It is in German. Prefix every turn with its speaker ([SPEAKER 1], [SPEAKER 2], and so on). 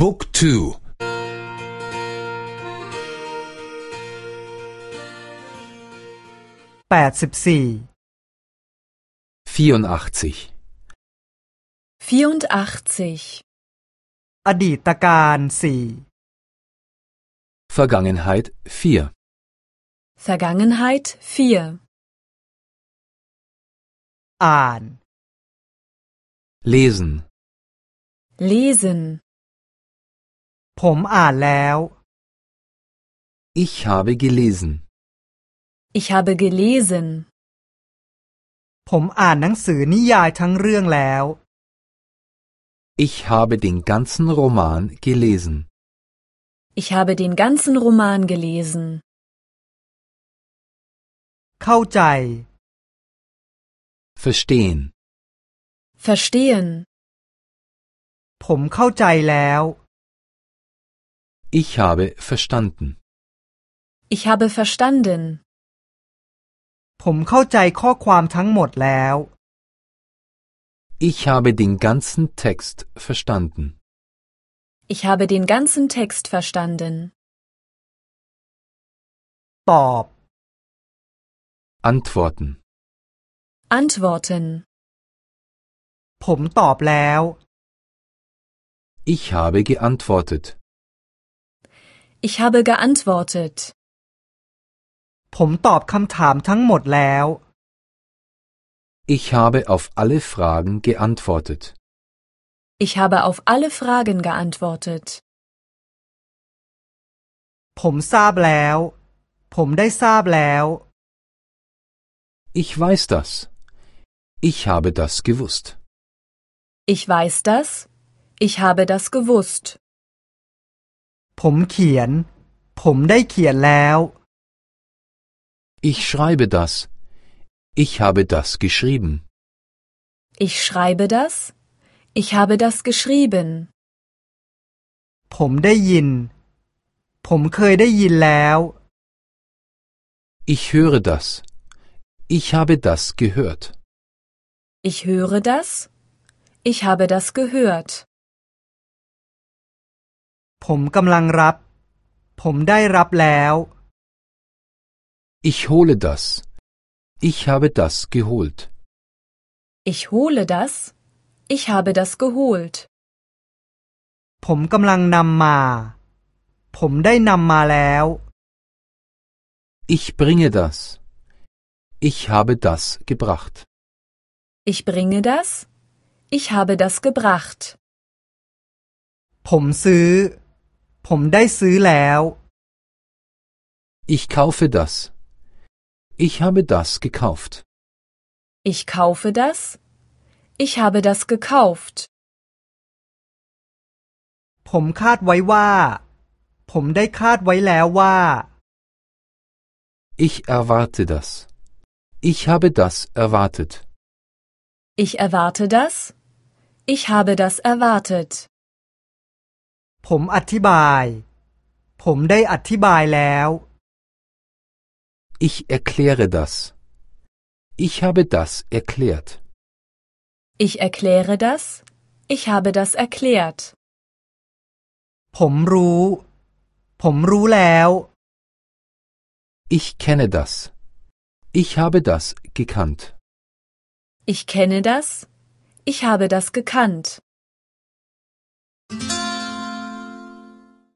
[SPEAKER 1] บุ๊กทู
[SPEAKER 2] แปดสิบสี่
[SPEAKER 1] 84
[SPEAKER 3] 84.
[SPEAKER 2] อดีตการสี่
[SPEAKER 1] Vergangenheit 4
[SPEAKER 3] Vergangenheit 4.
[SPEAKER 2] อ่าน
[SPEAKER 1] lesen
[SPEAKER 3] Lesen.
[SPEAKER 2] ผมอ่านแล้ว
[SPEAKER 1] Ich habe gelesen
[SPEAKER 3] Ich habe gelesen.
[SPEAKER 2] ผมอ่านหนังสือนิยายทั้งเรื่องแล้ว
[SPEAKER 1] Ich habe den ganzen Roman gelesen
[SPEAKER 3] Ich habe den ganzen Roman gelesen.
[SPEAKER 2] เข้าใจ
[SPEAKER 1] verstehen
[SPEAKER 3] Verstehen.
[SPEAKER 2] ผมเข้าใจแล้ว
[SPEAKER 1] Ich habe verstanden
[SPEAKER 3] Ich habe verstanden.
[SPEAKER 2] ผมเข้าใจข้อความทั้งหมดแล้ว
[SPEAKER 1] Ich habe den ganzen Text verstanden
[SPEAKER 3] Ich habe den ganzen Text verstanden.
[SPEAKER 2] ตอบ
[SPEAKER 1] Antworten
[SPEAKER 3] Antworten.
[SPEAKER 2] ผมตอบแล้ว
[SPEAKER 1] Ich habe geantwortet
[SPEAKER 3] Ich habe geantwortet.
[SPEAKER 2] ผมตอบคำถามทั้งหมดแล้ว
[SPEAKER 1] Ich habe auf alle Fragen geantwortet
[SPEAKER 3] Ich habe auf alle Fragen geantwortet.
[SPEAKER 2] ผมทราบแล้ว ผมได้ทราบแล้ว
[SPEAKER 1] Ich weiß das Ich habe das gewusst
[SPEAKER 3] Ich weiß das. Ich habe das gewusst.
[SPEAKER 2] ผมเขียน ผมได้เขียนแล้ว
[SPEAKER 1] Ich schreibe das Ich habe das geschrieben
[SPEAKER 3] Ich schreibe das. Ich habe das geschrieben.
[SPEAKER 2] ผมได้ยิน ผมเคยได้ยินแล้ว
[SPEAKER 1] Ich höre das Ich habe das gehört
[SPEAKER 3] Ich höre das. Ich habe das gehört.
[SPEAKER 2] ผมกำลังรับ ผมได้รับแล้ว
[SPEAKER 1] Ich hole das Ich habe das geholt
[SPEAKER 3] Ich hole das. Ich habe das geholt.
[SPEAKER 2] ผมกำลังนำมา ผมได้นำมาแล้ว
[SPEAKER 1] Ich bringe das Ich habe das gebracht
[SPEAKER 3] Ich bringe das. Ich habe das gebracht.
[SPEAKER 2] ผมซื้อ ผมได้ซื้อแล้ว
[SPEAKER 1] Ich kaufe das Ich habe das gekauft
[SPEAKER 3] Ich kaufe das. Ich habe das gekauft.
[SPEAKER 2] ผมคาดไว้ว่า ผมได้คาดไว้แล้วว่า
[SPEAKER 1] Ich erwarte das Ich habe das erwartet
[SPEAKER 3] Ich erwarte das. Ich habe das erwartet.
[SPEAKER 2] ผมอธิบาย ผมได้อธิบายแล้ว
[SPEAKER 1] Ich erkläre das Ich habe das erklärt
[SPEAKER 3] Ich erkläre das. Ich habe das erklärt.
[SPEAKER 2] ผมรู้ ผมรู้แล้ว
[SPEAKER 1] Ich kenne das Ich habe das gekannt
[SPEAKER 3] Ich kenne das. Ich habe das gekannt.